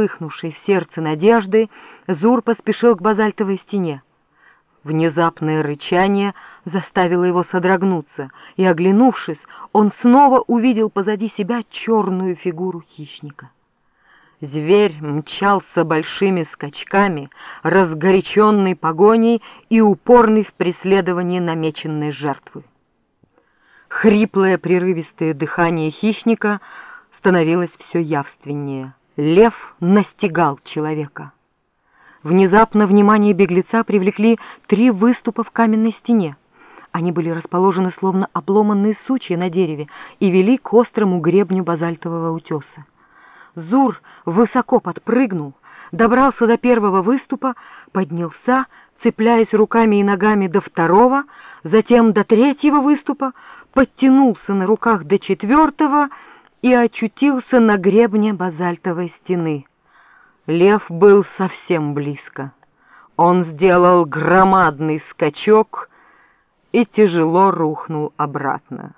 вспыхнувшей в сердце надежды, Зур поспешил к базальтовой стене. Внезапное рычание заставило его содрогнуться, и, оглянувшись, он снова увидел позади себя черную фигуру хищника. Зверь мчался большими скачками, разгоряченный погоней и упорный в преследовании намеченной жертвы. Хриплое прерывистое дыхание хищника становилось все явственнее. Лев настигал человека. Внезапно внимание беглеца привлекли три выступа в каменной стене. Они были расположены словно обломанные сучья на дереве и вели к острому гребню базальтового утеса. Зур высоко подпрыгнул, добрался до первого выступа, поднялся, цепляясь руками и ногами до второго, затем до третьего выступа, подтянулся на руках до четвертого и очутился на гребне базальтовой стены. Лев был совсем близко. Он сделал громадный скачок и тяжело рухнул обратно.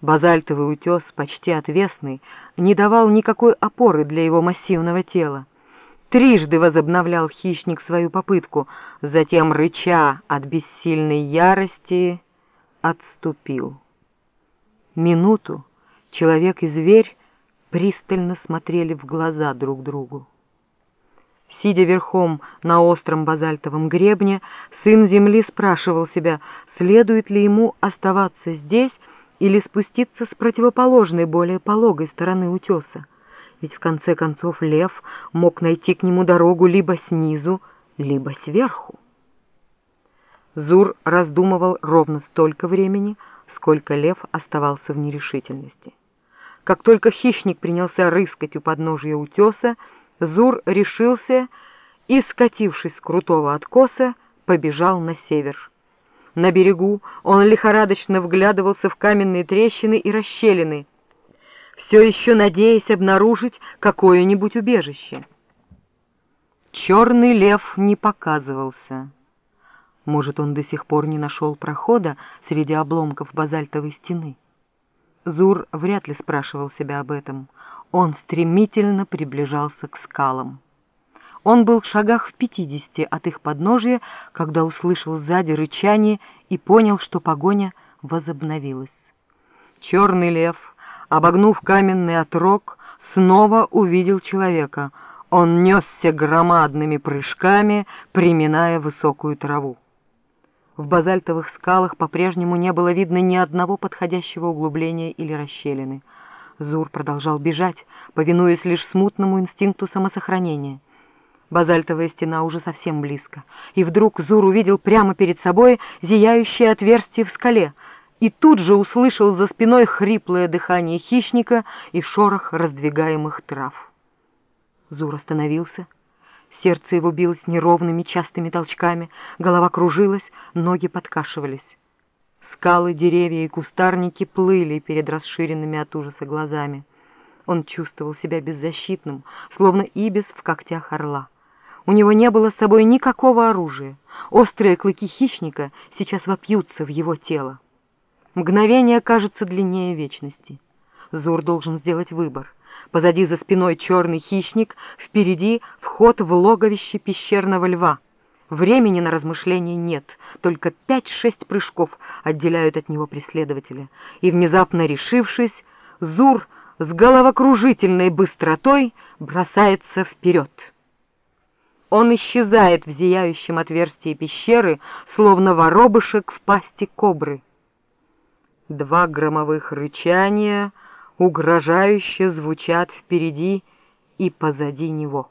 Базальтовый утес, почти отвесный, не давал никакой опоры для его массивного тела. Трижды возобновлял хищник свою попытку, затем, рыча от бессильной ярости, отступил. Минуту человек и зверь пристально смотрели в глаза друг другу. Сидя верхом на остром базальтовом гребне, сын земли спрашивал себя, следует ли ему оставаться здесь или спуститься с противоположной, более пологой стороны утеса. Ведь в конце концов лев мог найти к нему дорогу либо снизу, либо сверху. Зур раздумывал ровно столько времени, сколько лев оставался в нерешительности. Как только хищник принялся рыскать у подножия утеса, Зур решился и, скатившись с крутого откоса, побежал на север. На берегу он лихорадочно вглядывался в каменные трещины и расщелины, все еще надеясь обнаружить какое-нибудь убежище. Черный лев не показывался. Может, он до сих пор не нашел прохода среди обломков базальтовой стены. Зур вряд ли спрашивал себя об этом. Он стремительно приближался к скалам. Он был в шагах в пятидесяти от их подножия, когда услышал сзади рычание и понял, что погоня возобновилась. Черный лев, обогнув каменный отрог, снова увидел человека. Он несся громадными прыжками, приминая высокую траву. В базальтовых скалах по-прежнему не было видно ни одного подходящего углубления или расщелины. Зур продолжал бежать, повинуясь лишь смутному инстинкту самосохранения. Базальтовая стена уже совсем близко, и вдруг Зур увидел прямо перед собой зияющее отверстие в скале, и тут же услышал за спиной хриплое дыхание хищника и шорох раздвигаемых трав. Зур остановился, Сердце его билось неровными частыми толчками, голова кружилась, ноги подкашивались. Скалы, деревья и кустарники плыли перед расширенными от ужаса глазами. Он чувствовал себя беззащитным, словно ибис в когтях орла. У него не было с собой никакого оружия. Острые клыки хищника сейчас вопьются в его тело. Мгновение кажется длиннее вечности. Зур должен сделать выбор — Позади за спиной черный хищник, впереди вход в логовище пещерного льва. Времени на размышления нет, только пять-шесть прыжков отделяют от него преследователя. И внезапно решившись, Зур с головокружительной быстротой бросается вперед. Он исчезает в зияющем отверстии пещеры, словно воробышек в пасти кобры. Два громовых рычания — угрожающе звучат впереди и позади него.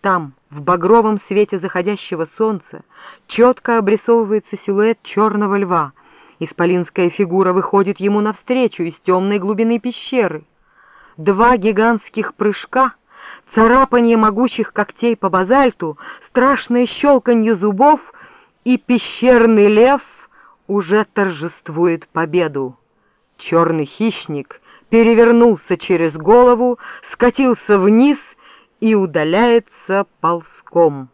Там, в багровом свете заходящего солнца, четко обрисовывается силуэт черного льва. Исполинская фигура выходит ему навстречу из темной глубины пещеры. Два гигантских прыжка, царапание могучих когтей по базальту, страшное щелканье зубов, и пещерный лев уже торжествует победу. Черный хищник перевернулся через голову, скатился вниз и удаляется ползком.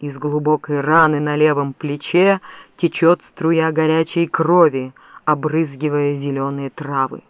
Из глубокой раны на левом плече течет струя горячей крови, обрызгивая зеленые травы.